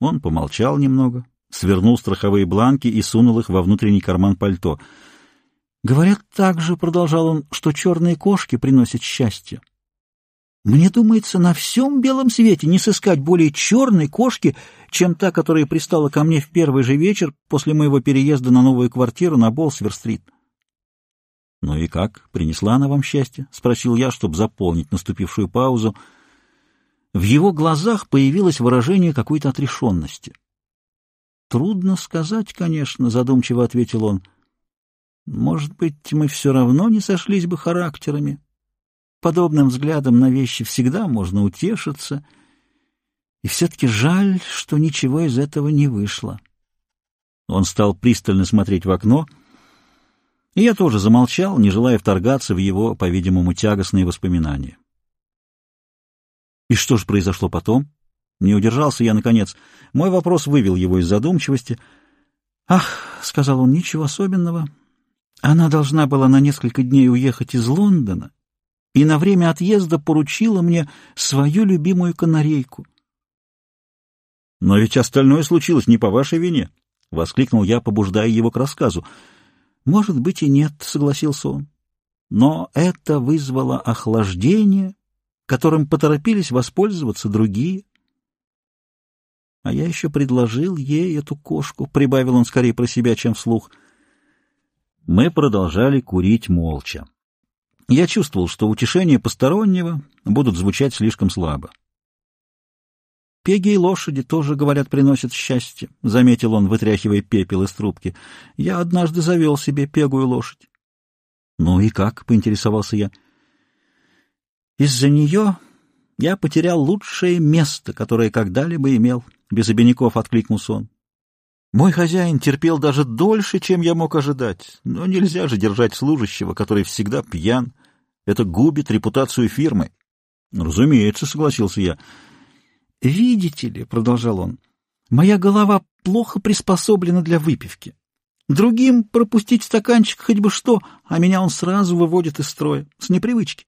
Он помолчал немного, свернул страховые бланки и сунул их во внутренний карман пальто. «Говорят также, — продолжал он, — что черные кошки приносят счастье. Мне думается, на всем белом свете не сыскать более черной кошки, чем та, которая пристала ко мне в первый же вечер после моего переезда на новую квартиру на Болсвер-стрит. — Ну и как? Принесла она вам счастье? — спросил я, чтобы заполнить наступившую паузу. В его глазах появилось выражение какой-то отрешенности. — Трудно сказать, конечно, — задумчиво ответил он. — Может быть, мы все равно не сошлись бы характерами. — Подобным взглядом на вещи всегда можно утешиться, и все-таки жаль, что ничего из этого не вышло. Он стал пристально смотреть в окно, и я тоже замолчал, не желая вторгаться в его, по-видимому, тягостные воспоминания. И что же произошло потом? Не удержался я, наконец. Мой вопрос вывел его из задумчивости. «Ах», — сказал он, — «ничего особенного. Она должна была на несколько дней уехать из Лондона» и на время отъезда поручила мне свою любимую канарейку. — Но ведь остальное случилось не по вашей вине, — воскликнул я, побуждая его к рассказу. — Может быть и нет, — согласился он. Но это вызвало охлаждение, которым поторопились воспользоваться другие. А я еще предложил ей эту кошку, — прибавил он скорее про себя, чем вслух. Мы продолжали курить молча. Я чувствовал, что утешения постороннего будут звучать слишком слабо. «Пеги и лошади тоже, говорят, приносят счастье», — заметил он, вытряхивая пепел из трубки. «Я однажды завел себе пегую лошадь». «Ну и как?» — поинтересовался я. «Из-за нее я потерял лучшее место, которое когда-либо имел», — без обиняков откликнулся он. Мой хозяин терпел даже дольше, чем я мог ожидать, но нельзя же держать служащего, который всегда пьян. Это губит репутацию фирмы. — Разумеется, — согласился я. — Видите ли, — продолжал он, — моя голова плохо приспособлена для выпивки. Другим пропустить стаканчик хоть бы что, а меня он сразу выводит из строя, с непривычки.